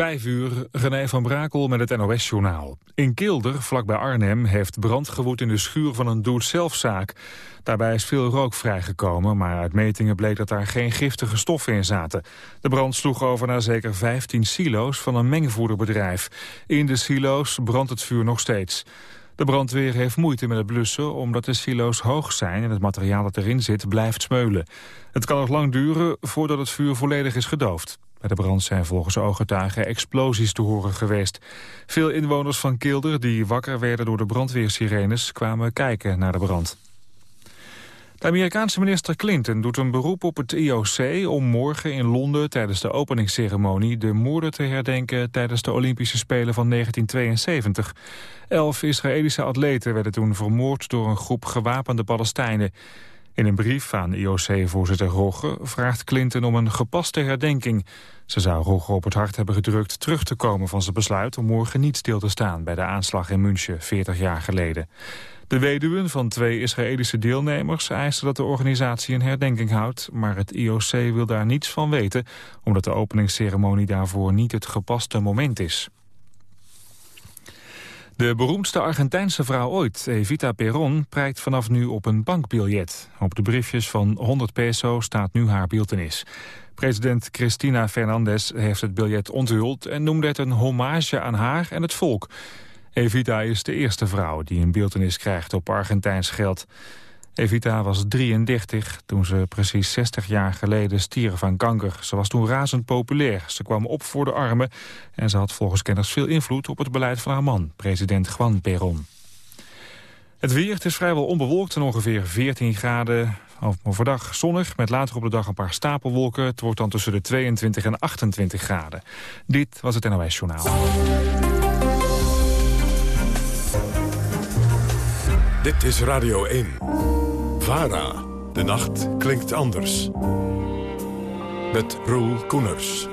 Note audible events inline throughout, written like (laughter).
Vijf uur, René van Brakel met het NOS-journaal. In Kilder, vlakbij Arnhem, heeft brand gewoed in de schuur van een doe-het-zelfzaak. Daarbij is veel rook vrijgekomen, maar uit metingen bleek dat daar geen giftige stoffen in zaten. De brand sloeg over naar zeker 15 silo's van een mengvoederbedrijf. In de silo's brandt het vuur nog steeds. De brandweer heeft moeite met het blussen omdat de silo's hoog zijn en het materiaal dat erin zit blijft smeulen. Het kan nog lang duren voordat het vuur volledig is gedoofd. Bij de brand zijn volgens ooggetuigen explosies te horen geweest. Veel inwoners van Kilder die wakker werden door de brandweersirenes kwamen kijken naar de brand. De Amerikaanse minister Clinton doet een beroep op het IOC om morgen in Londen tijdens de openingsceremonie de moorden te herdenken tijdens de Olympische Spelen van 1972. Elf Israëlische atleten werden toen vermoord door een groep gewapende Palestijnen. In een brief aan IOC-voorzitter Rogge vraagt Clinton om een gepaste herdenking. Ze zou Rogge op het hart hebben gedrukt terug te komen van zijn besluit... om morgen niet stil te staan bij de aanslag in München 40 jaar geleden. De weduwen van twee Israëlische deelnemers eisen dat de organisatie een herdenking houdt... maar het IOC wil daar niets van weten... omdat de openingsceremonie daarvoor niet het gepaste moment is. De beroemdste Argentijnse vrouw ooit, Evita Perón, prijkt vanaf nu op een bankbiljet. Op de briefjes van 100 peso staat nu haar beeltenis. President Cristina Fernandez heeft het biljet onthuld en noemde het een hommage aan haar en het volk. Evita is de eerste vrouw die een beeltenis krijgt op Argentijns geld. Evita was 33 toen ze precies 60 jaar geleden stierf van kanker. Ze was toen razend populair. Ze kwam op voor de armen en ze had volgens kenners veel invloed op het beleid van haar man, president Juan Perón. Het weer, is vrijwel onbewolkt en ongeveer 14 graden. Overdag zonnig, met later op de dag een paar stapelwolken. Het wordt dan tussen de 22 en 28 graden. Dit was het NOS Journaal. Dit is Radio 1. VARA. De nacht klinkt anders. Met Roel Koeners.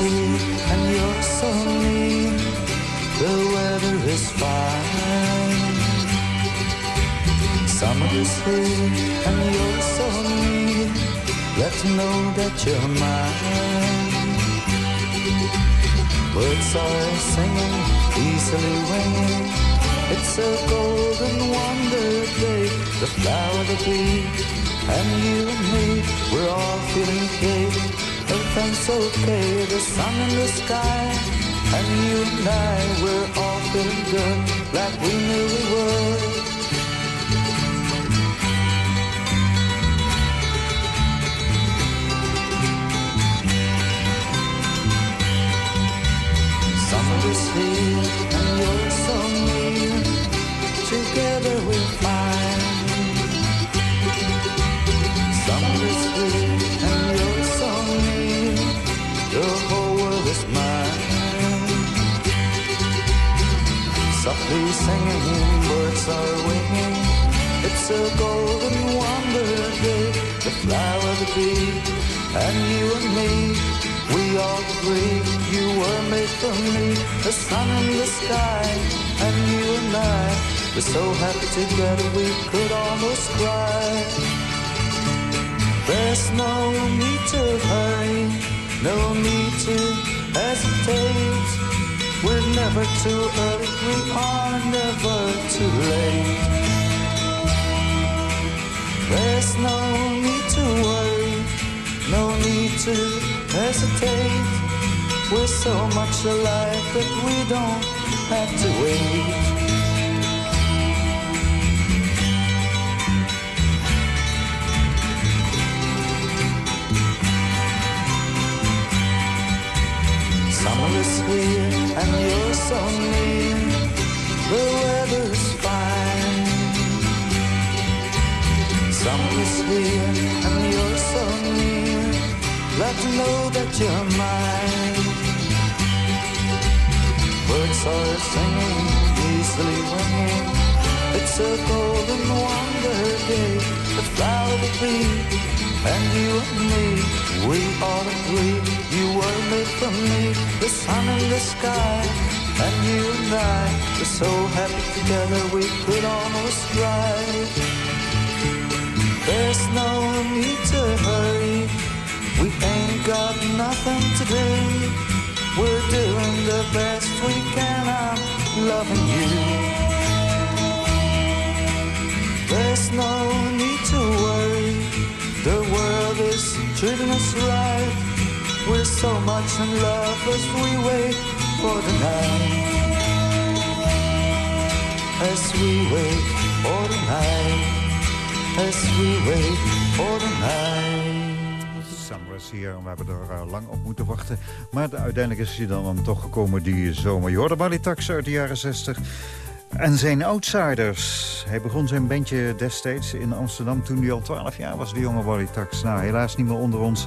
Here and you're so near. The weather is fine. Summer's here and you're so near. Let's know that you're mine. Birds are singing, easily ringing. It's a golden wonder day, the flower, the bee, and you and me, we're all feeling gay. Everything's okay, the sun in the sky, and you and I, we're all feeling good, like we knew we would. Singing, birds are winging. It's a golden wonder day. The flower, the bee, and you and me. We all agree you were made for me, the sun in the sky, and you and I We're so happy together we could almost cry. There's no need to hurry, no need to hesitate. We're never too early, we are never too late. There's no need to worry, no need to hesitate. We're so much alike that we don't have to wait. And you're so near. The weather's fine. Summer is here and you're so near. Let you know that you're mine. Birds are singing, easily ringing. It's a golden wonder day. The flower, the bee, And you and me, we all agree you were made for me, the sun in the sky. And you and I were so happy together we could almost cry. There's no need to hurry, we ain't got nothing to do. We're doing the best we can, I'm loving you. There's no need to worry, the world is treating us right. We're so much in love as we wait for the night. As we wait for the night. As we wait for the night. Summer is hier en we hebben er uh, lang op moeten wachten. Maar uiteindelijk is hij dan, dan toch gekomen die zomer. Jordan Bali Tax uit de jaren 60. En zijn outsiders. Hij begon zijn bandje destijds in Amsterdam toen hij al 12 jaar was, de jonge Wally Tax. Nou, helaas niet meer onder ons.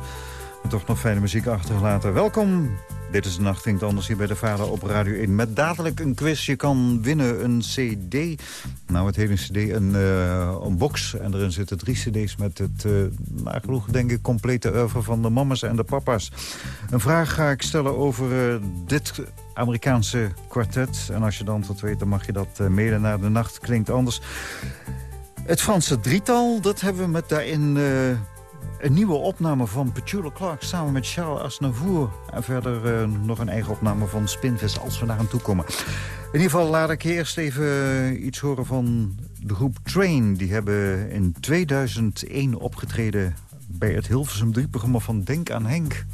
Toch nog fijne muziek achtergelaten. Welkom. Dit is de Nacht Klinkt Anders hier bij de Vader op Radio 1. Met dadelijk een quiz. Je kan winnen een cd. Nou, het hele cd, een, uh, een box. En erin zitten drie cd's met het, uh, nagenoeg denk ik, complete oeuvre van de mamas en de papa's. Een vraag ga ik stellen over uh, dit Amerikaanse kwartet. En als je dan antwoord weet, dan mag je dat mailen naar de Nacht Klinkt Anders. Het Franse drietal, dat hebben we met daarin... Een nieuwe opname van Petula Clark samen met Charles Aznavour. En verder uh, nog een eigen opname van Spinvis als we naar hem toe komen. In ieder geval laat ik eerst even iets horen van de groep Train. Die hebben in 2001 opgetreden bij het Hilversum 3-programma van Denk aan Henk.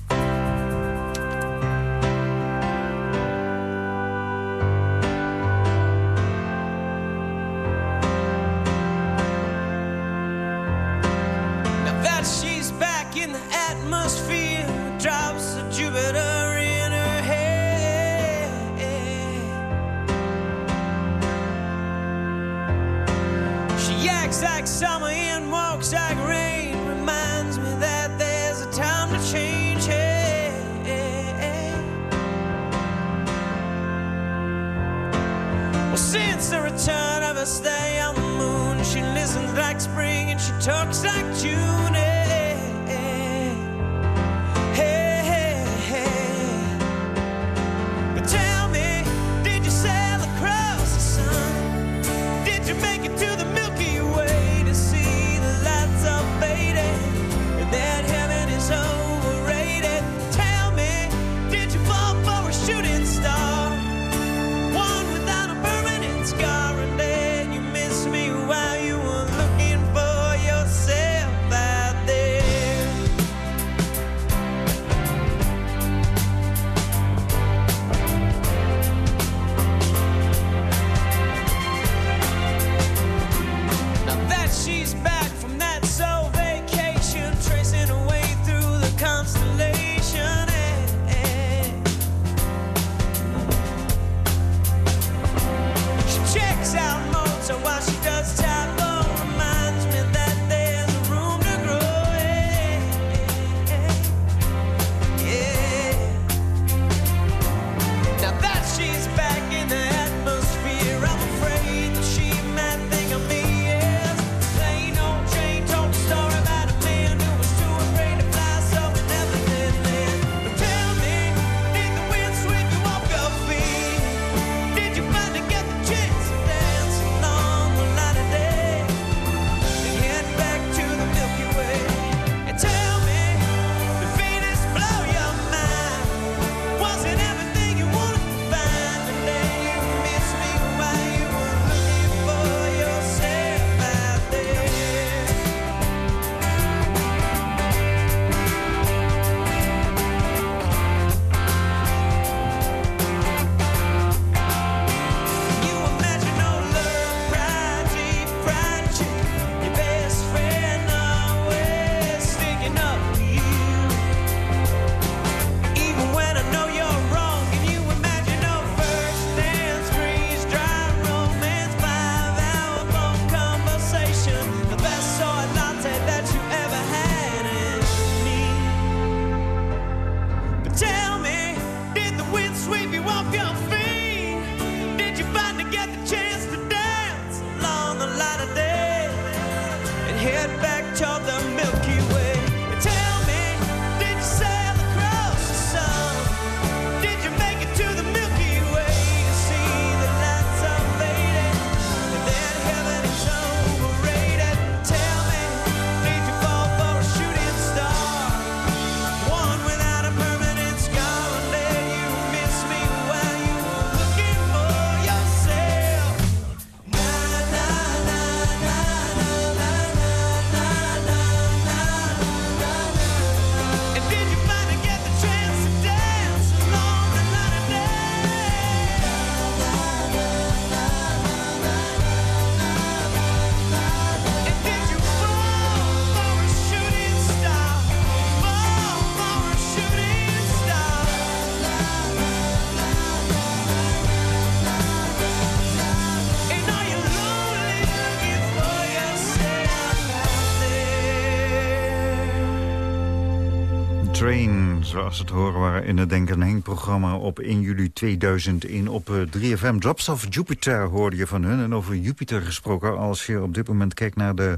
Zoals het horen waren in het Denk Henk-programma op 1 juli 2001 op 3FM. Eh, Drops of Jupiter hoorde je van hun. En over Jupiter gesproken, als je op dit moment kijkt naar de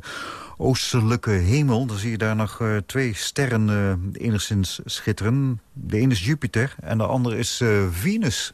oostelijke hemel... dan zie je daar nog uh, twee sterren uh, enigszins schitteren. De ene is Jupiter en de andere is Venus.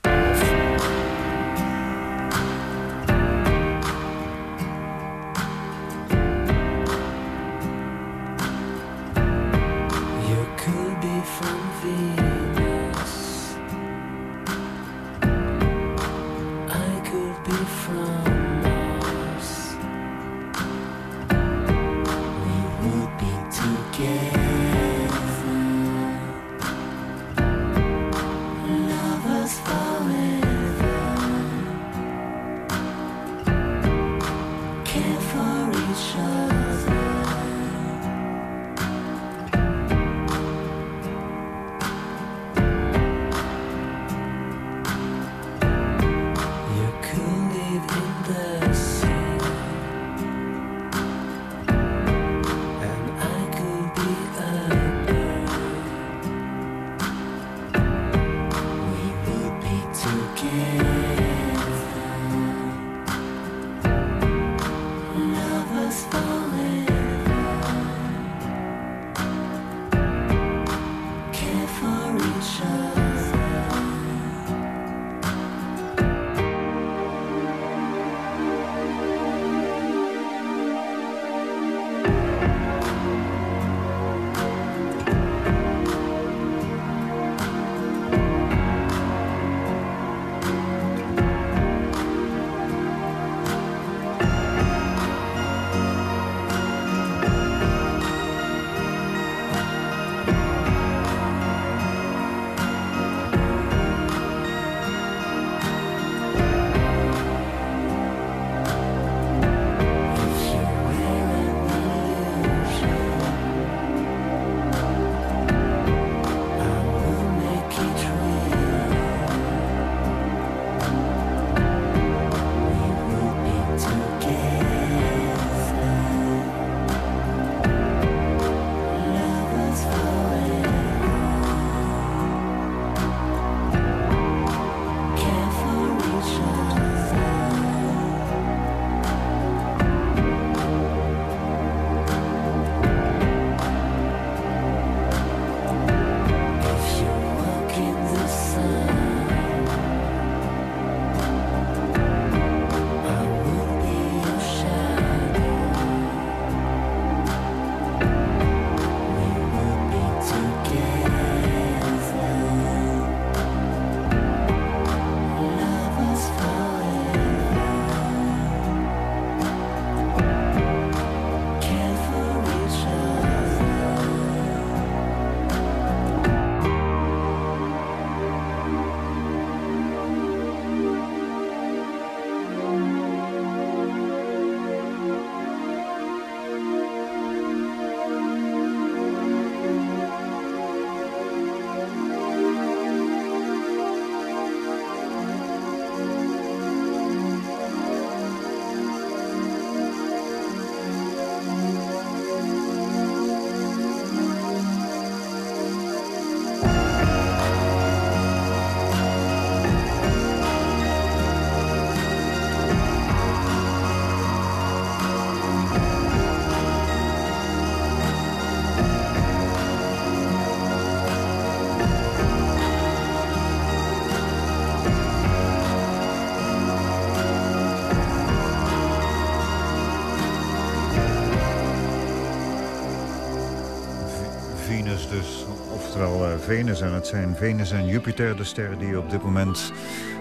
Venus. En het zijn Venus en Jupiter, de sterren die je op dit moment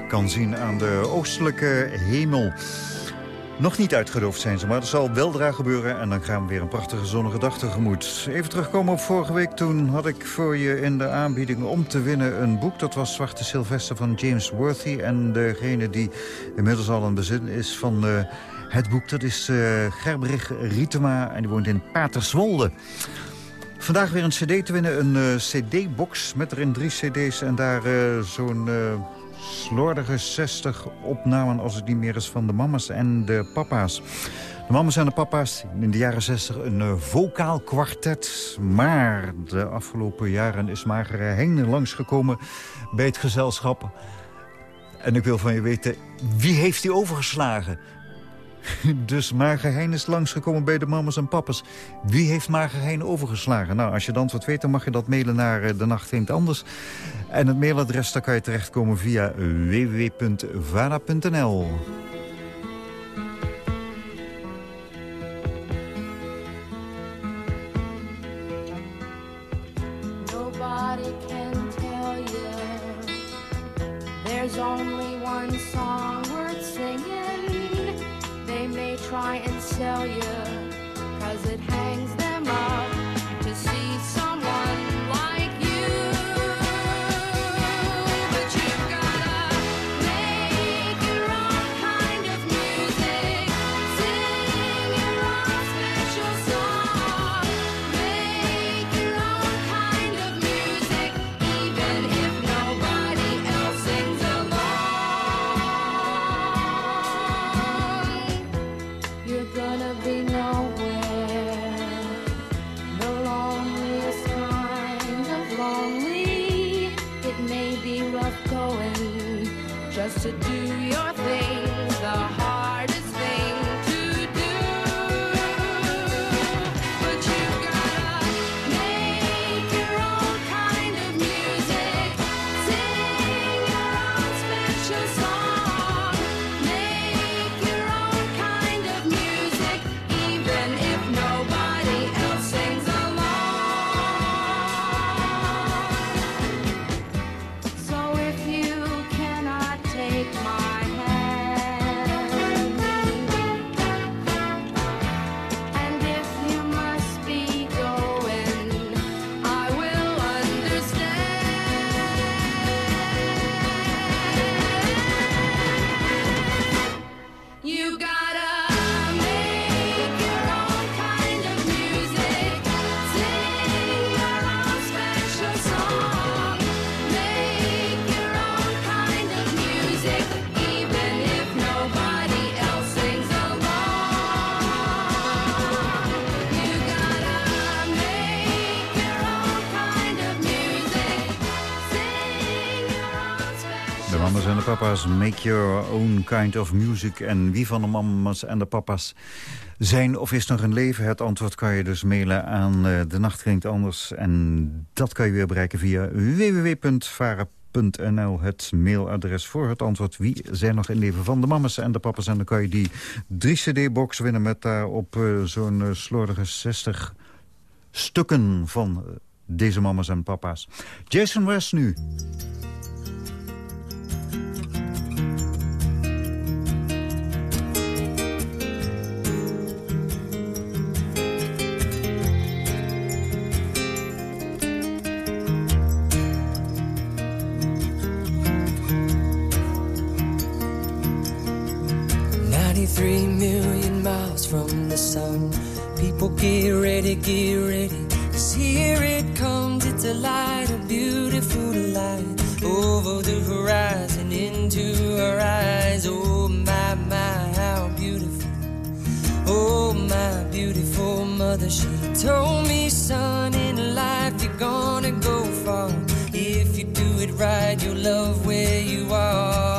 kan zien aan de oostelijke hemel. Nog niet uitgedoofd zijn ze, maar dat zal weldra gebeuren. En dan gaan we weer een prachtige zonnige dag tegemoet. Even terugkomen op vorige week. Toen had ik voor je in de aanbieding om te winnen een boek. Dat was Zwarte Sylvester van James Worthy. En degene die inmiddels al een bezin is van uh, het boek... dat is uh, Gerbrich Rietema en die woont in Paterswolde. Vandaag weer een cd te winnen, een uh, cd-box met erin drie cd's... en daar uh, zo'n uh, slordige 60 opnamen, als het niet meer is, van de mama's en de papa's. De mama's en de papa's, in de jaren 60 een vocaal kwartet. Maar de afgelopen jaren is Magere Heen langsgekomen bij het gezelschap. En ik wil van je weten, wie heeft die overgeslagen? (laughs) Dus Marger is langsgekomen bij de mamas en papas. Wie heeft Marger overgeslagen? Nou, als je het antwoord weet, dan mag je dat mailen naar uh, de nacht anders. En het mailadres, daar kan je terechtkomen via www.vara.nl. try and sell you, papa's, make your own kind of music. En wie van de mamas en de papa's zijn of is nog een leven? Het antwoord kan je dus mailen aan eh, De Nacht Klinkt Anders. En dat kan je weer bereiken via www.vara.nl. Het mailadres voor het antwoord. Wie zijn nog in leven van de mamas en de papa's? En dan kan je die 3-cd-box winnen met daarop eh, zo'n eh, slordige 60 stukken van deze mamas en papa's. Jason West nu. Ninety-three million miles from the sun. People get ready, get ready. Cause here it comes, it's a light, a beautiful light. Over the horizon, into our eyes. Oh my, my, how beautiful. Oh my beautiful mother, she told me, son, in life you're gonna go far. If you do it right, you'll love where you are.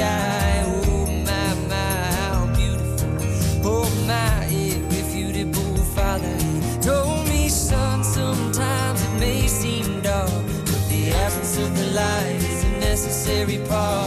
Sky. Oh my, my, how beautiful. Oh my, irrefutable father. He told me, son, sometimes it may seem dark, but the absence of the light is a necessary part.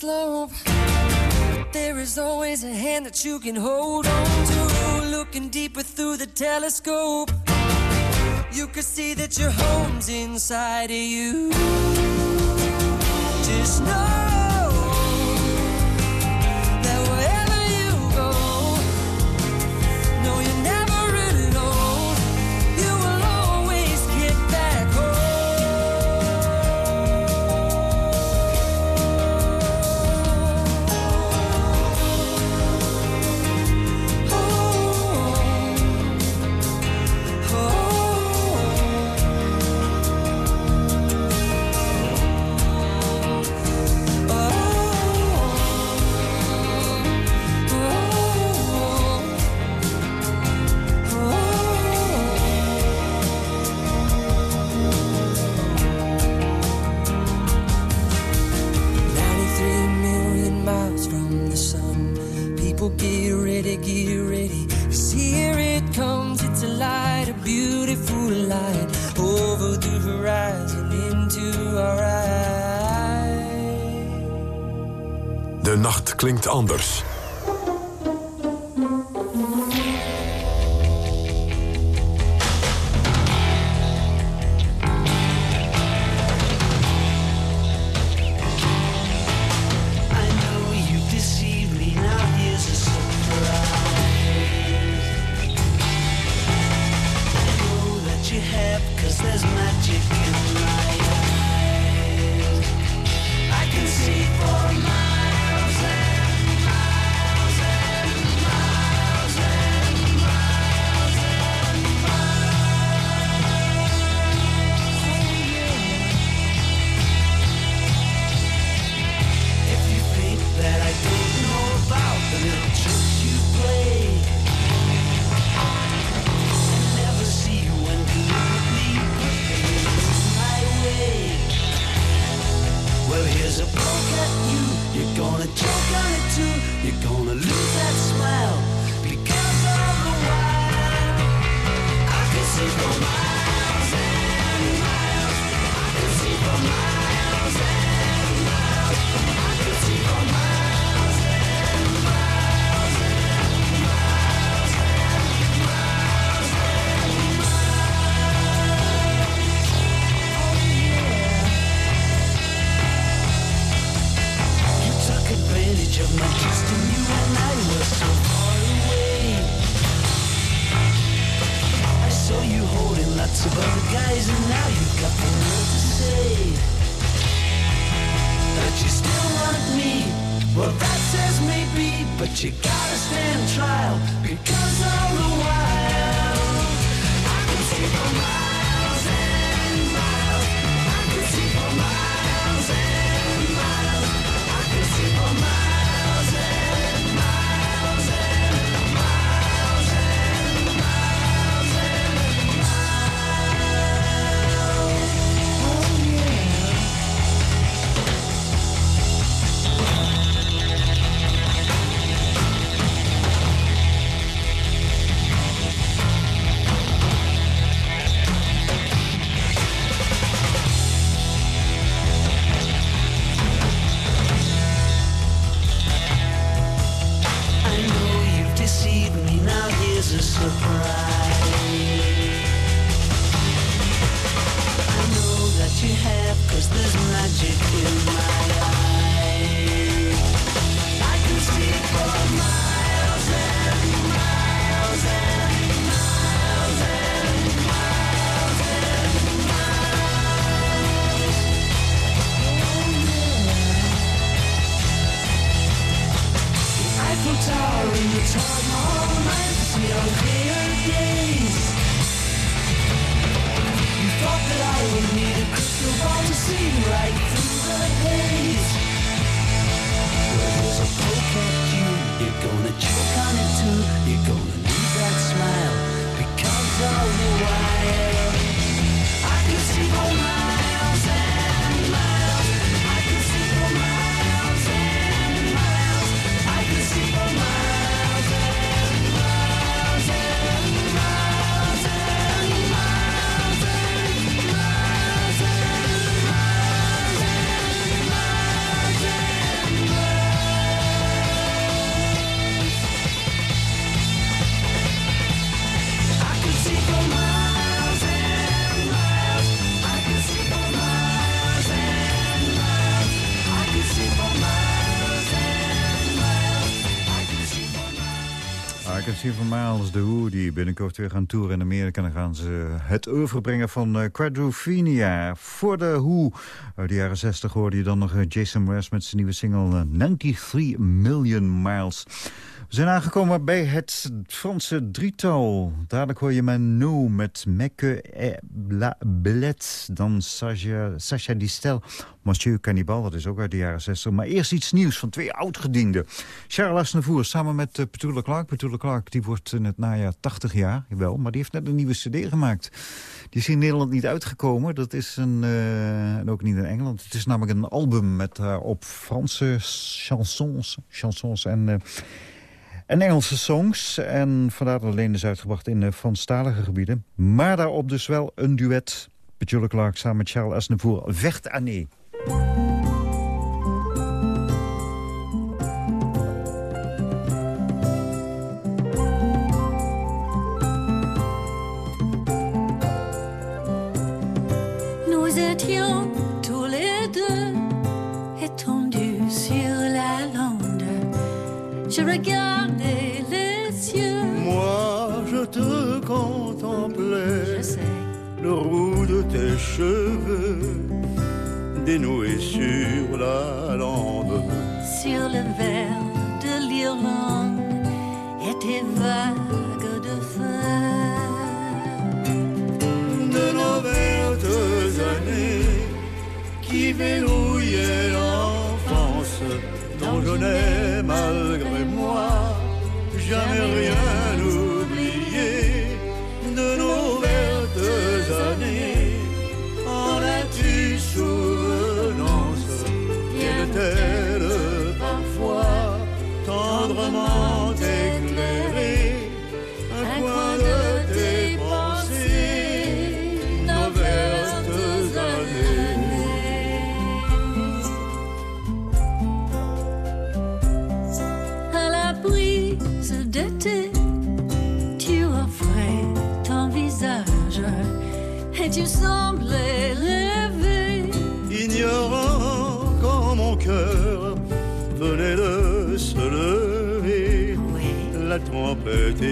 slope. But there is always a hand that you can hold on to. Looking deeper through the telescope, you can see that your home's inside of you. Just know. Van Miles de Who... die binnenkort weer gaan toeren in Amerika. Dan gaan ze het overbrengen van uh, Quadrophenia. Voor de Who uit de jaren 60 hoorde je dan nog eh, Jason Mraz... met zijn nieuwe single 93 Million Miles. We zijn aangekomen bij het Franse drietal. Dadelijk hoor je Manu met Mecque et la. Dan Sacha, Sacha Distel, Monsieur Cannibal, dat is ook uit de jaren 60. Maar eerst iets nieuws van twee oudgedienden. Charles Aznavour samen met uh, Petula Clark. Petula Clark die wordt in het najaar 80 jaar, jawel, maar die heeft net een nieuwe cd gemaakt. Die is in Nederland niet uitgekomen. Dat is een, uh, en ook niet in Engeland. Het is namelijk een album met uh, op Franse chansons, chansons en... Uh, en Engelse songs. En vandaar dat alleen is uitgebracht in de Franstalige gebieden. Maar daarop dus wel een duet. Petula Clark samen met Charles Aznavour. Vecht Année. Nous Je regardais les cieux. Moi, je te contemplais. Je sais, Le roux de tes cheveux dénoués sur la lande. sur le verre de l'Irlande et tes vagues de feu. De nos vertes années qui verrouillaient l'enfance malgré moi jamais rien tu semblais rêver. ignorant quand mon cœur venait de se lever, Oui, la tempête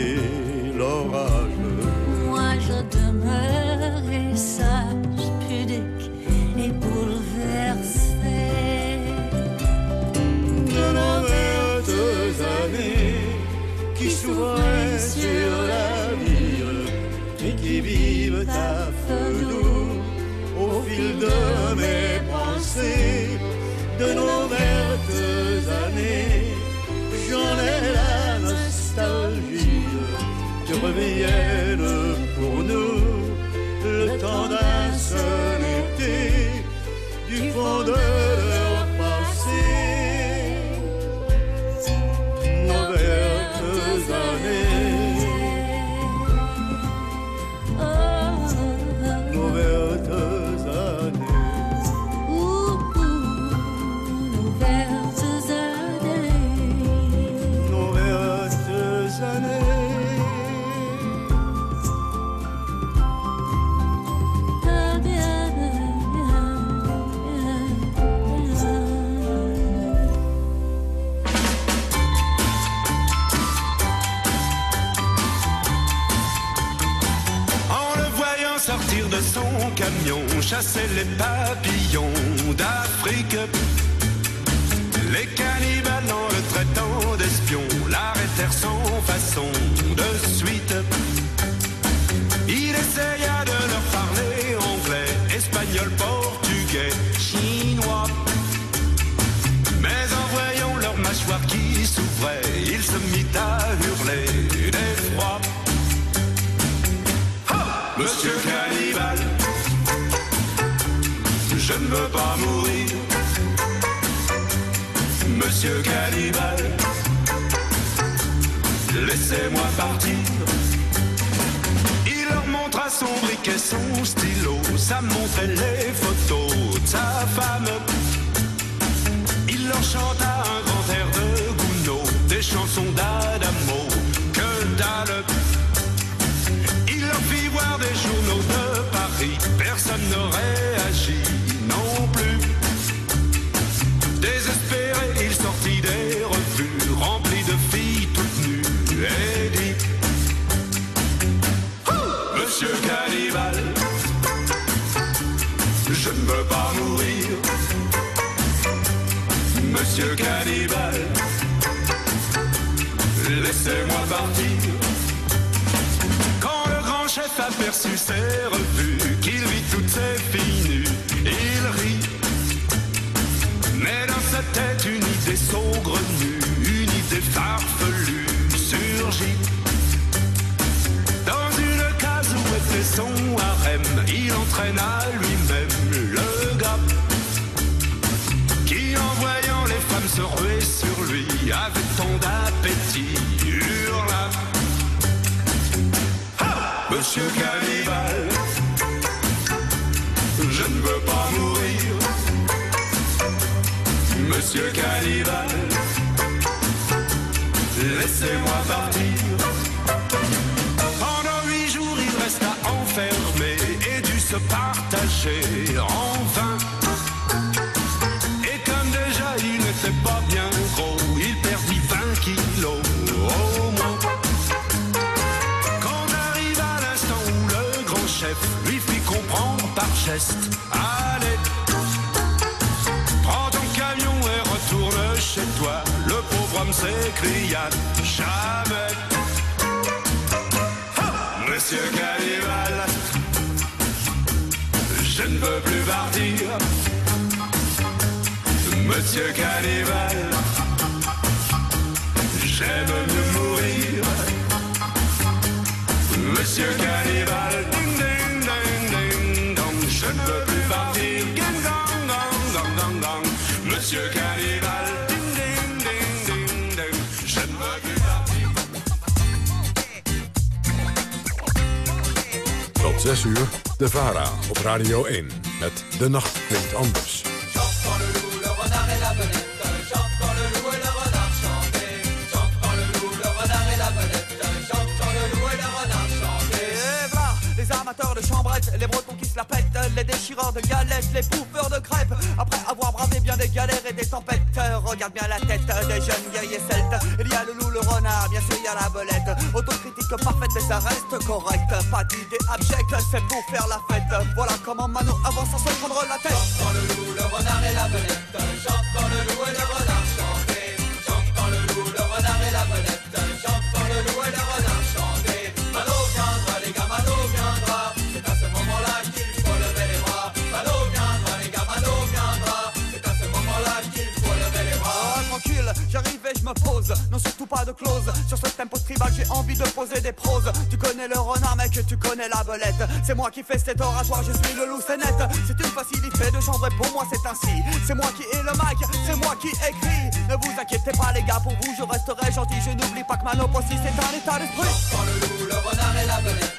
camion, chasser les papillons d'Afrique. Les cannibales en le traitant d'espion l'arrêtèrent sans façon ne veux pas mourir. Monsieur Cannibal, laissez-moi partir. Il leur montra son briquet, son stylo, ça montrait les photos de sa femme. Il leur chanta un grand air de Gounod, des chansons d'Adamo, que dalle. Il leur fit voir des journaux de Paris, personne n'aurait agi. Désespéré, il sortit des revues remplies de filles toutes nues et dit Monsieur cannibal, je ne veux pas mourir. Monsieur cannibal, laissez-moi partir. Quand le grand chef aperçut ses revues, qu'il vit toutes ses filles, idée saugrenue, une idée farfelue surgit. Dans une case où était son harem, il entraîne à lui-même le gars qui, en voyant les femmes se ruer sur lui, avait tant d'appétit, hurla. Monsieur Cannibal, je ne veux pas Monsieur Cannibal, laissez-moi partir. Pendant huit jours, il resta enfermé et dut se partager en vain. Et comme déjà il n'était pas bien gros, il perdit 20 kilos au moins. Quand arriva l'instant où le grand chef lui fit comprendre par geste, toi. Le pauvre homme s'écria, jamais. Monsieur Cannibal, je ne veux plus partir. Monsieur Cannibal, j'aime mieux mourir. Monsieur Cannibal, 6 uur, de VARA op Radio 1. Met De Nacht Klinkt Anders. De chambrettes, les bretons qui se la pètent, les déchireurs de galettes, les bouffeurs de crêpes. Après avoir bravé bien des galères et des tempêtes, regarde bien la tête des jeunes guerriers celtes. Il y a le loup, le renard, bien sûr il y a la belette. Autocritique parfaite et ça reste correct. Pas d'idée abjecte, c'est pour faire la fête. Voilà comment Mano avance sans se prendre la tête. Tempo tribal, j'ai envie de poser des proses. Tu connais le renard, mec, tu connais la belette. C'est moi qui fais cet oratoire, je suis le loup, c'est net. C'est une facilité de chambre et pour moi c'est ainsi. C'est moi qui ai le mic, c'est moi qui écris. Ne vous inquiétez pas, les gars, pour vous je resterai gentil. Je n'oublie pas que ma nope aussi c'est un état d'esprit. Le loup, le renard et la belette.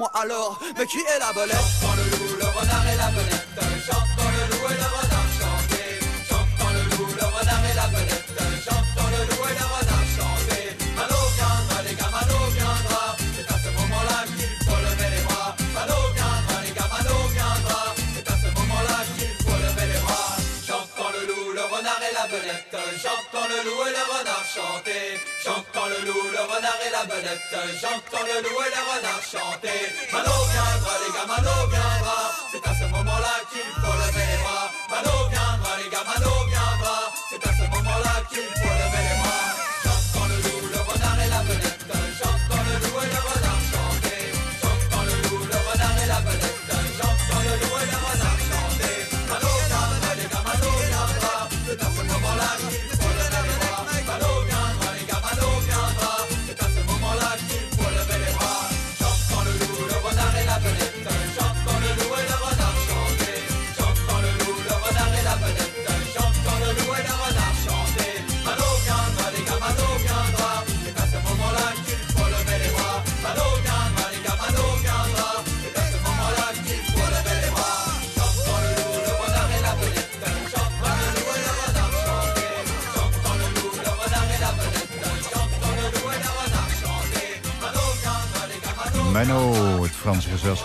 Dites-moi alors, mais qui est la belette? J'entends le loup et le renard chanter. Mano viendra, les gars, Mano viendra.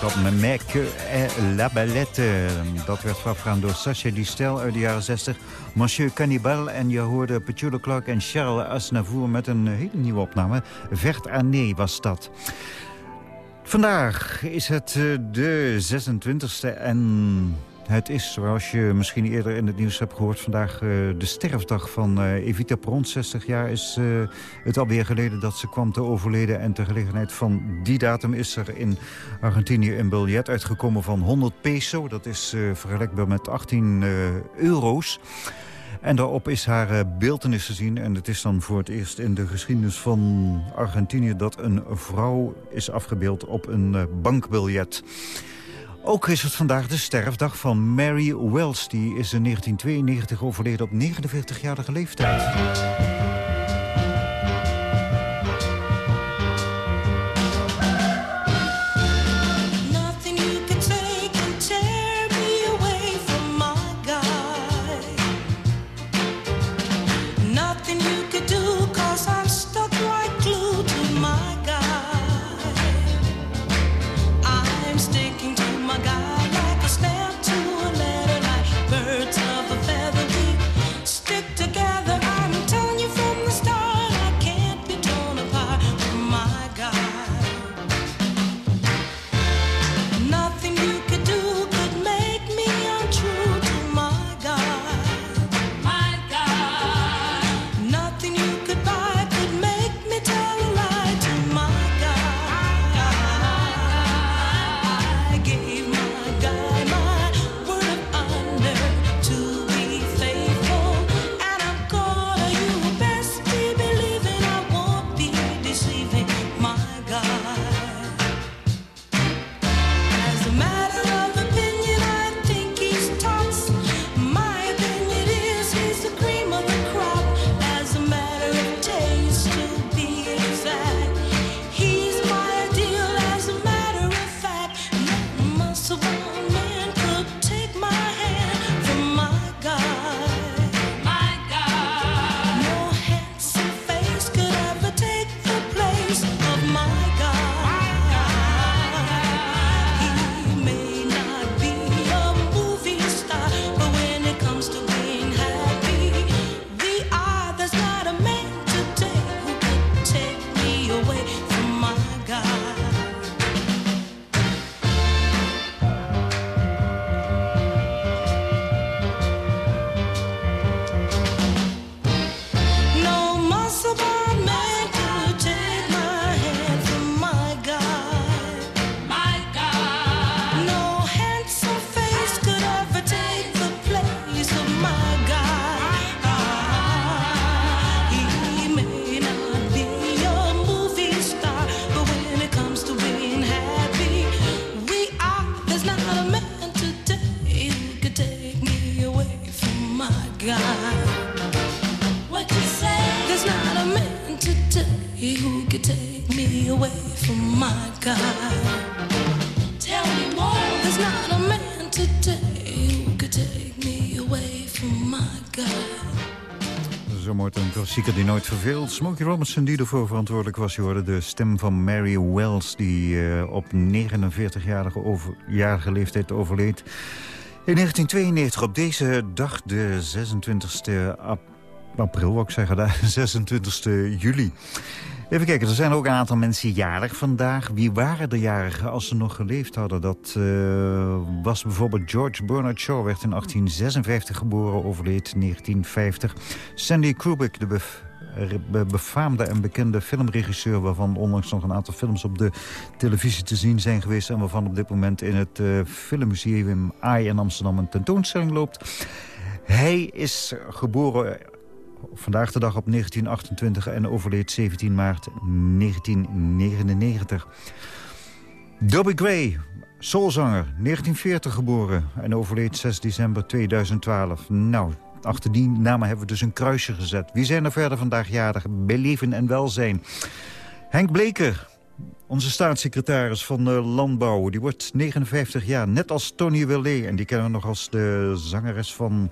Gezelschap Mec et la Ballette. Dat werd voorafgegaan door Sacha Distel uit de jaren 60. Monsieur Cannibal en je hoorde Petula Clark en Charles Aznavour... met een hele nieuwe opname. Vert Ané was dat. Vandaag is het eh, de 26e en het is, zoals je misschien eerder in het nieuws hebt gehoord... vandaag uh, de sterfdag van uh, Evita Peron. 60 jaar is uh, het alweer geleden dat ze kwam te overleden. En ter gelegenheid van die datum is er in Argentinië een biljet uitgekomen van 100 peso. Dat is vergelijkbaar met 18 euro's. En daarop is haar beeltenis te zien. En het is dan voor het eerst in de geschiedenis van Argentinië... dat een vrouw is afgebeeld op een bankbiljet. Ook is het vandaag de sterfdag van Mary Wells. Die is in 1992 overleden op 49-jarige leeftijd. Klassieker die nooit verveelt. Smokey Robinson die ervoor verantwoordelijk was. Je hoorde de stem van Mary Wells... die uh, op 49-jarige over, leeftijd overleed. In 1992, op deze dag, de 26e april, wou ik zeggen, de (laughs) 26e juli... Even kijken, er zijn ook een aantal mensen jarig vandaag. Wie waren de jarigen als ze nog geleefd hadden? Dat uh, was bijvoorbeeld George Bernard Shaw, werd in 1856 geboren, overleed in 1950. Sandy Kubrick, de be befaamde en bekende filmregisseur... waarvan onlangs nog een aantal films op de televisie te zien zijn geweest... en waarvan op dit moment in het uh, Filmmuseum AI in Amsterdam een tentoonstelling loopt. Hij is geboren vandaag de dag op 1928 en overleed 17 maart 1999. Dobby Gray, soulzanger, 1940 geboren en overleed 6 december 2012. Nou, achter die namen hebben we dus een kruisje gezet. Wie zijn er verder vandaag jarig? Beleven en welzijn. Henk Bleker, onze staatssecretaris van Landbouw, die wordt 59 jaar. Net als Tony Willet. En die kennen we nog als de zangeres van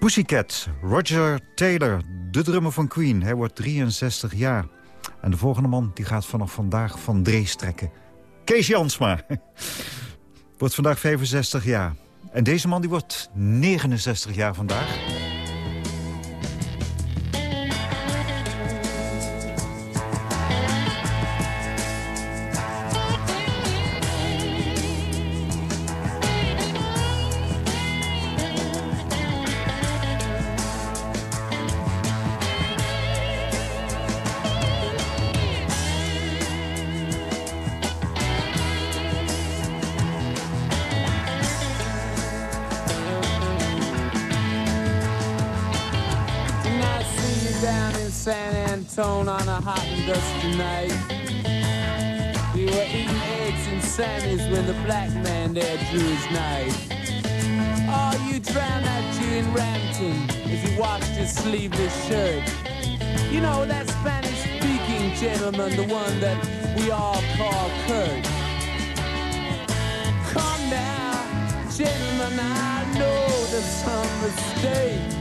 Pussycat, Roger Taylor, de drummer van Queen. Hij wordt 63 jaar. En de volgende man die gaat vanaf vandaag van Drees trekken. Kees Jansma. (laughs) wordt vandaag 65 jaar. En deze man die wordt 69 jaar vandaag. Sleeveless shirt. You know that Spanish-speaking gentleman, the one that we all call Kurt. Come now, gentlemen, I know there's some mistake.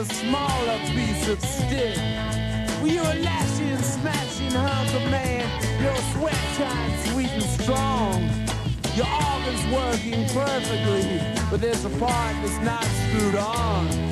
A smaller piece of stick. Well, you're lashing, smashing hunk of man. Your sweat shines sweet and strong. Your organ's working perfectly, but there's a part that's not screwed on.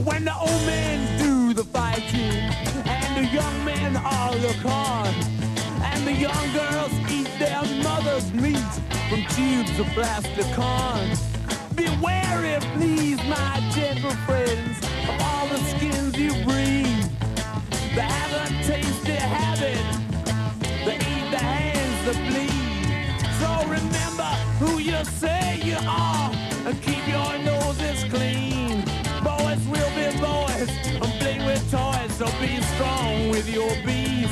When the old men do the fighting, and the young men all look on, and the young girls eat their mother's meat from tubes of plastic corn. Beware, please, my gentle friends, of all the skins you breathe. They haven't tasted habit, they eat the hands that bleed. So remember who you say you are, and keep your noses clean. With your bees.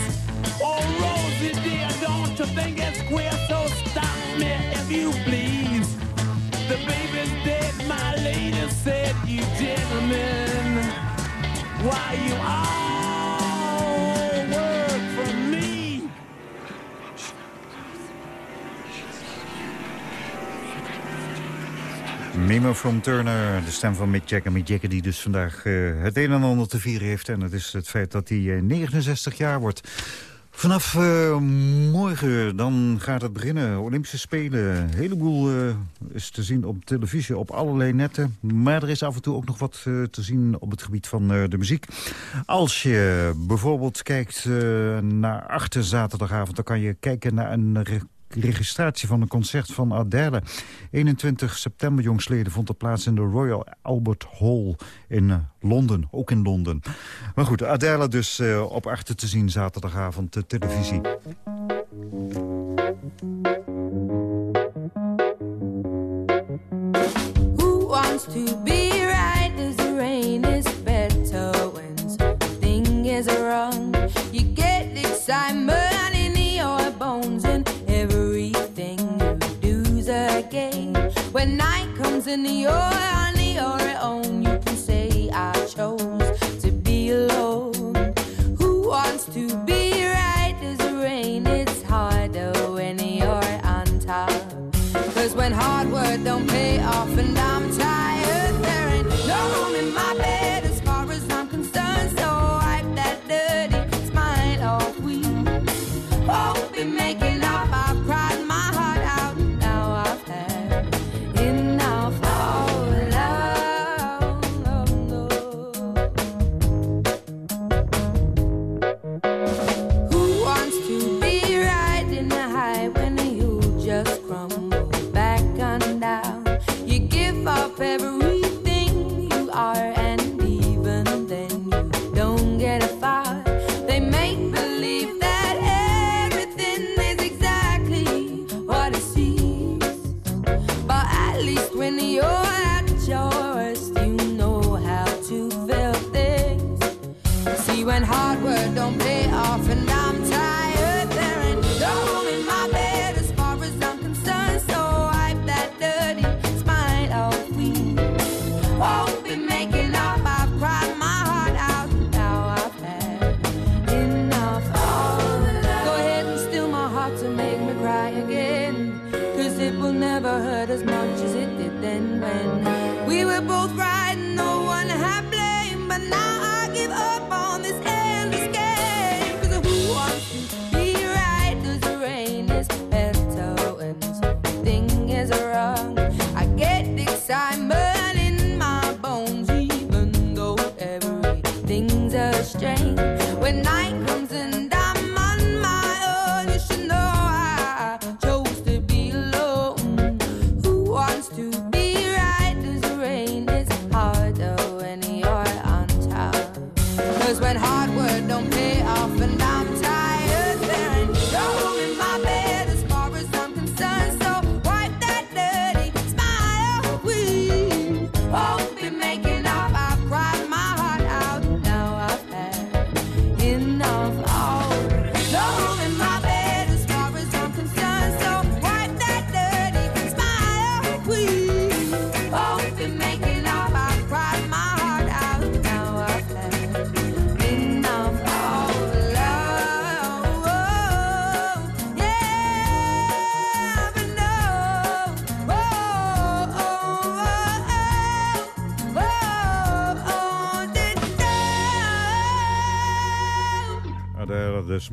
Oh, Rosie dear, don't you think it's queer? So stop me if you please. The baby's dead, my lady said, you gentlemen. Why you all Mimo from Turner, de stem van Mick Jagger. Mick Jagger die dus vandaag eh, het een en ander te vieren heeft. En dat is het feit dat hij eh, 69 jaar wordt. Vanaf eh, morgen dan gaat het beginnen. Olympische Spelen. Een heleboel eh, is te zien op televisie op allerlei netten. Maar er is af en toe ook nog wat eh, te zien op het gebied van eh, de muziek. Als je bijvoorbeeld kijkt eh, naar achter zaterdagavond... dan kan je kijken naar een registratie van een concert van Adele. 21 september jongsleden vond er plaats in de Royal Albert Hall in eh, Londen, ook in Londen. Maar goed, Adele dus eh, op achter te zien zaterdagavond de televisie. Who wants to be on your, on your own.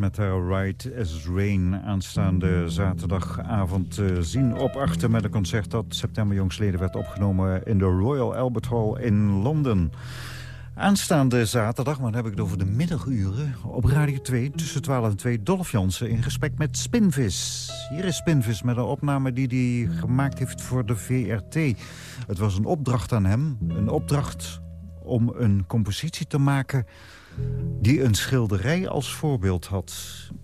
met eh, Right as Rain aanstaande zaterdagavond eh, zien op achter met een concert dat september jongsleden werd opgenomen in de Royal Albert Hall in Londen. Aanstaande zaterdag, maar dan heb ik het over de middaguren... op Radio 2 tussen 12 en 2 Dolph Jansen in gesprek met Spinvis. Hier is Spinvis met een opname die hij gemaakt heeft voor de VRT. Het was een opdracht aan hem, een opdracht om een compositie te maken die een schilderij als voorbeeld had.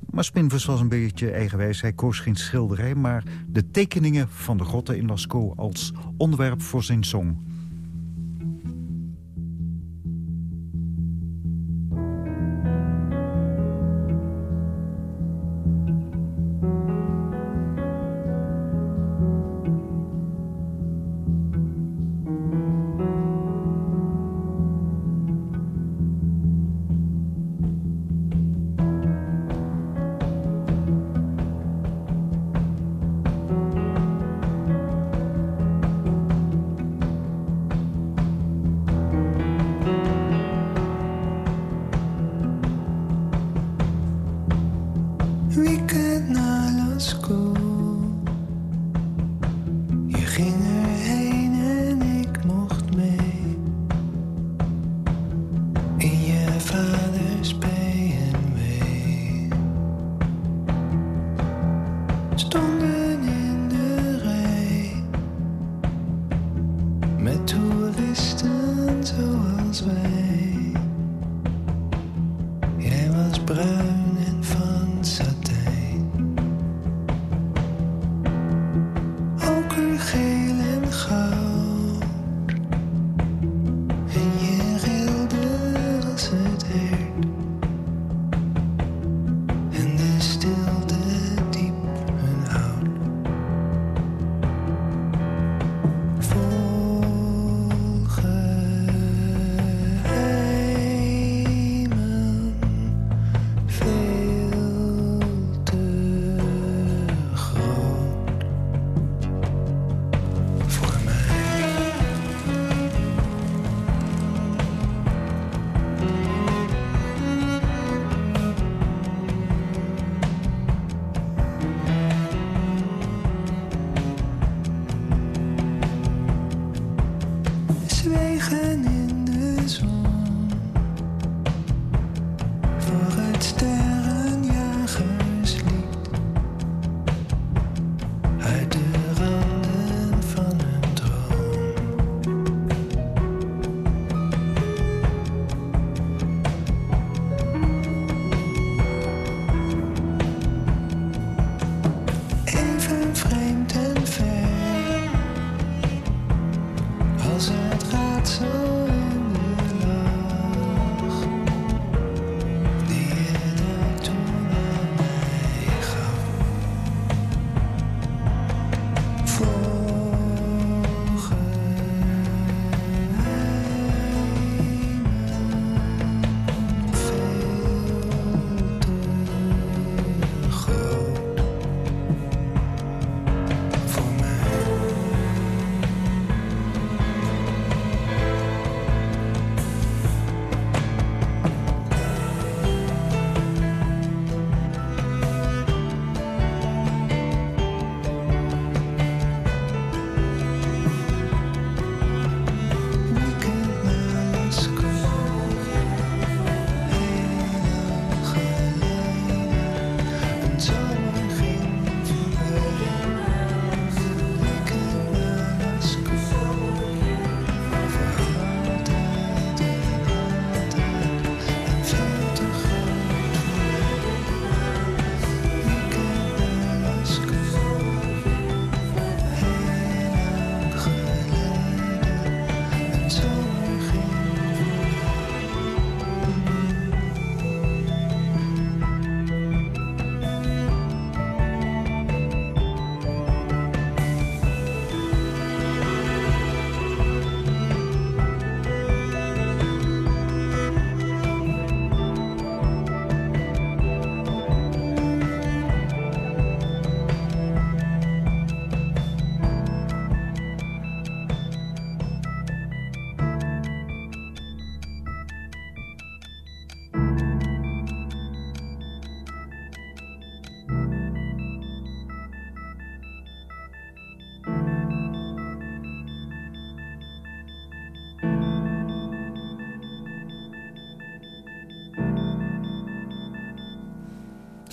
Maar Spinvers was een beetje eigenwijs. Hij koos geen schilderij, maar de tekeningen van de grotten in Lascaux... als onderwerp voor zijn song.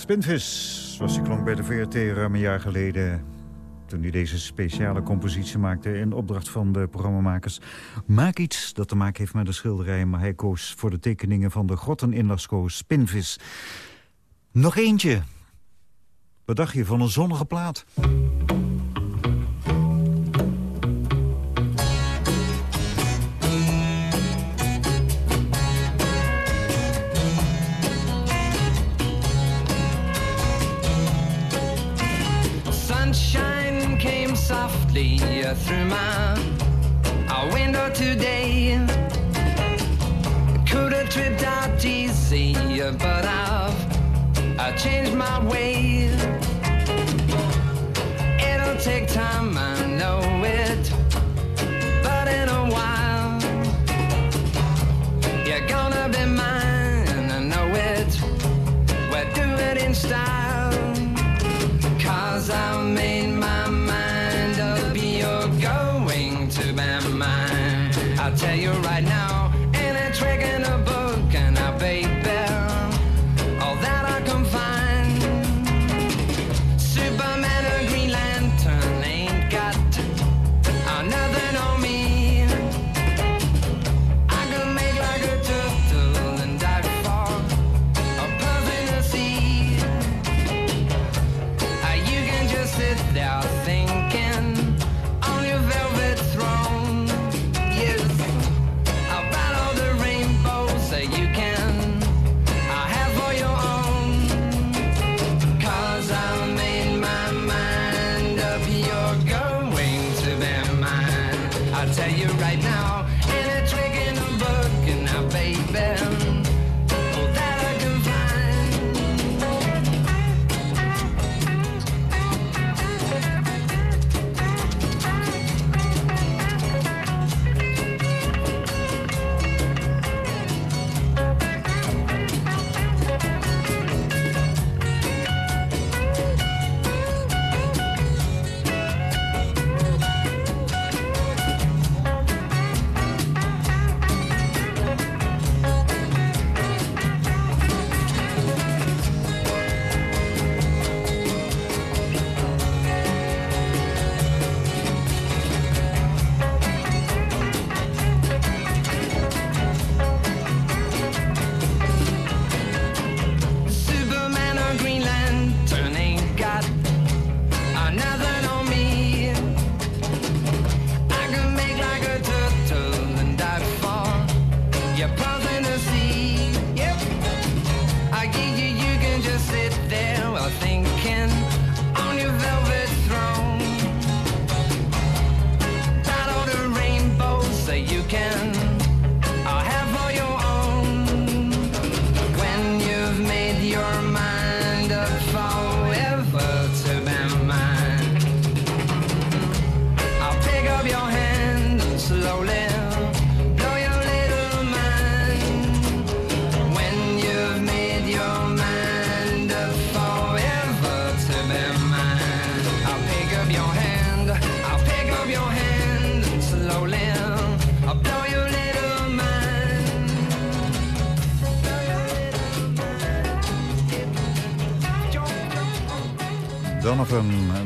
Spinvis, zoals die klonk bij de VRT ruim een jaar geleden... toen hij deze speciale compositie maakte in opdracht van de programmamakers. Maak iets dat te maken heeft met de schilderijen... maar hij koos voor de tekeningen van de grotten in Lascaux, Spinvis. Nog eentje. Wat dacht je van een zonnige plaat? Through my our window today. Could have tripped out easy, but I've I changed my ways. It'll take time, I know it, but in a while you're gonna be mine. I know it. We'll do it in style.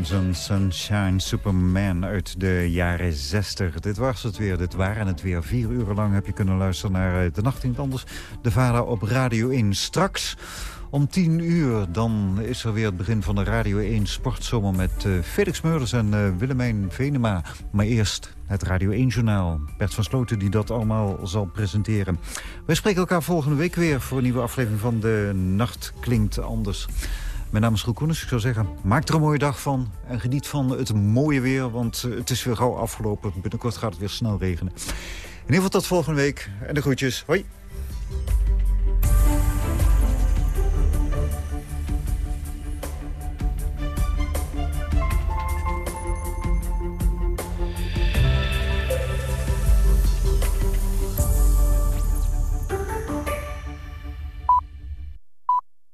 Zijn Sunshine Superman uit de jaren 60. Dit was het weer, dit waren het weer. Vier uur lang heb je kunnen luisteren naar eh, De Nacht in het Anders. De Vader op Radio 1. Straks om 10 uur dan is er weer het begin van de Radio 1 Sportzomer... met eh, Felix Meurders en eh, Willemijn Venema. Maar eerst het Radio 1-journaal. Bert van Sloten die dat allemaal zal presenteren. Wij spreken elkaar volgende week weer voor een nieuwe aflevering van De Nacht Klinkt Anders. Mijn naam is Roel Koenens. Ik zou zeggen, maak er een mooie dag van. En geniet van het mooie weer, want eh, het is weer gauw afgelopen. Binnenkort gaat het weer snel regenen. In ieder geval tot volgende week. En de groetjes. Hoi.